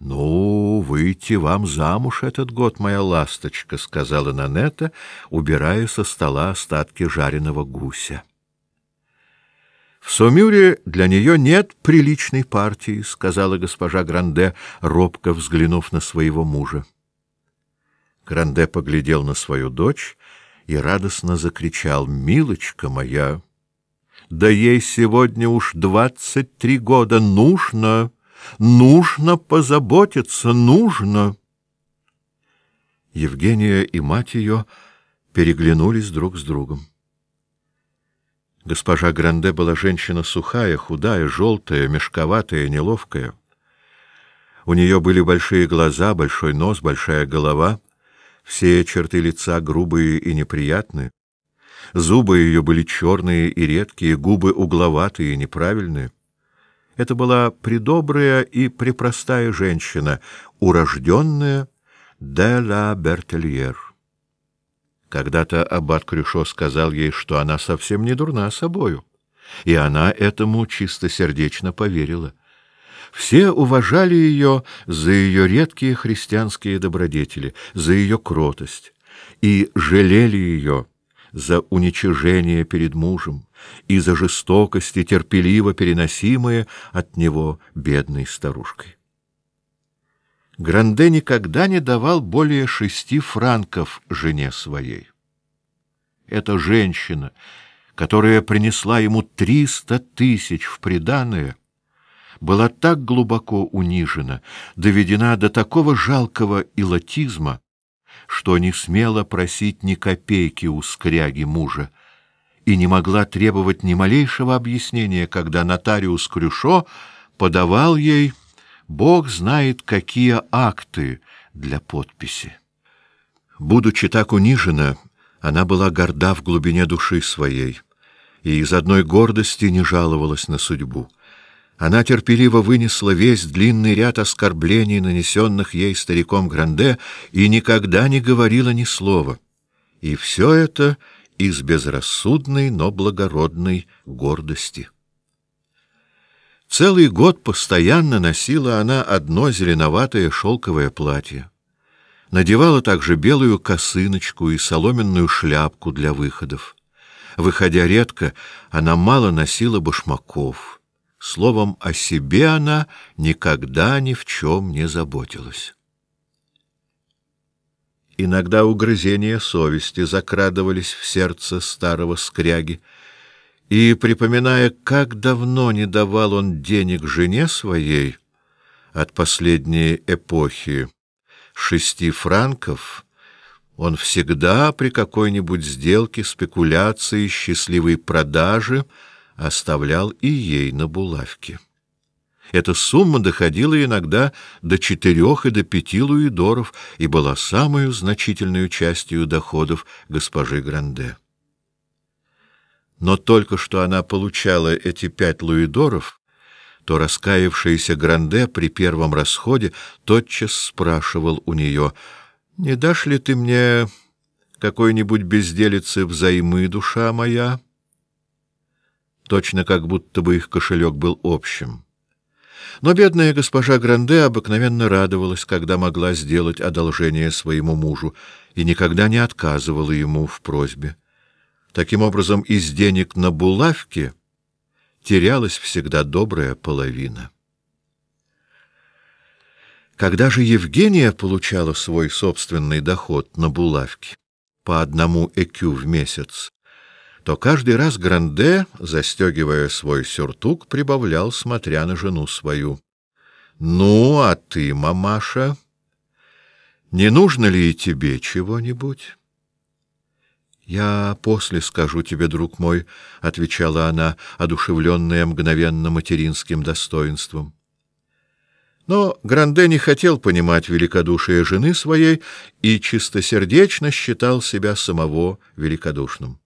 — Ну, выйти вам замуж этот год, моя ласточка, — сказала Нанета, убирая со стола остатки жареного гуся. — В Сомюре для нее нет приличной партии, — сказала госпожа Гранде, робко взглянув на своего мужа. Гранде поглядел на свою дочь и радостно закричал. — Милочка моя! Да ей сегодня уж двадцать три года. Нужно! Нужно позаботиться, нужно. Евгения и мать ее переглянулись друг с другом. Госпожа Гранде была женщина сухая, худая, желтая, мешковатая, неловкая. У нее были большие глаза, большой нос, большая голова, все черты лица грубые и неприятные. Зубы ее были черные и редкие, губы угловатые и неправильные. Это была предобрая и препростая женщина, урожденная де ла Бертельер. Когда-то аббат Крюшо сказал ей, что она совсем не дурна собою, и она этому чистосердечно поверила. Все уважали ее за ее редкие христианские добродетели, за ее кротость, и жалели ее за уничижение перед мужем и за жестокости, терпеливо переносимые от него бедной старушкой. Гранде никогда не давал более шести франков жене своей. Эта женщина, которая принесла ему триста тысяч в приданое, была так глубоко унижена, доведена до такого жалкого илотизма, что не смела просить ни копейки у скряги мужа и не могла требовать ни малейшего объяснения, когда нотариус Крюшо подавал ей, бог знает, какие акты для подписи. Будучи так унижена, она была горда в глубине души своей и из одной гордости не жаловалась на судьбу. Она терпеливо вынесла весь длинный ряд оскорблений, нанесенных ей стариком Гранде, и никогда не говорила ни слова. И все это из безрассудной, но благородной гордости. Целый год постоянно носила она одно зеленоватое шелковое платье. Надевала также белую косыночку и соломенную шляпку для выходов. Выходя редко, она мало носила башмаков — Словом, о себе она никогда ни в чем не заботилась. Иногда угрызения совести закрадывались в сердце старого скряги, и, припоминая, как давно не давал он денег жене своей от последней эпохи, шести франков, он всегда при какой-нибудь сделке, спекуляции, счастливой продаже — оставлял и ей на булавке. Эта сумма доходила иногда до четырех и до пяти луидоров и была самой значительной частью доходов госпожи Гранде. Но только что она получала эти пять луидоров, то раскаявшийся Гранде при первом расходе тотчас спрашивал у нее, «Не дашь ли ты мне какой-нибудь безделицы взаймы, душа моя?» Точно как будто бы их кошелек был общим. Но бедная госпожа Гранде обыкновенно радовалась, когда могла сделать одолжение своему мужу, и никогда не отказывала ему в просьбе. Таким образом, из денег на булавке терялась всегда добрая половина. Когда же Евгения получала свой собственный доход на булавке по одному экю в месяц, то каждый раз Гранде, застегивая свой сюртук, прибавлял, смотря на жену свою. — Ну, а ты, мамаша, не нужно ли и тебе чего-нибудь? — Я после скажу тебе, друг мой, — отвечала она, одушевленная мгновенно материнским достоинством. Но Гранде не хотел понимать великодушие жены своей и чистосердечно считал себя самого великодушным.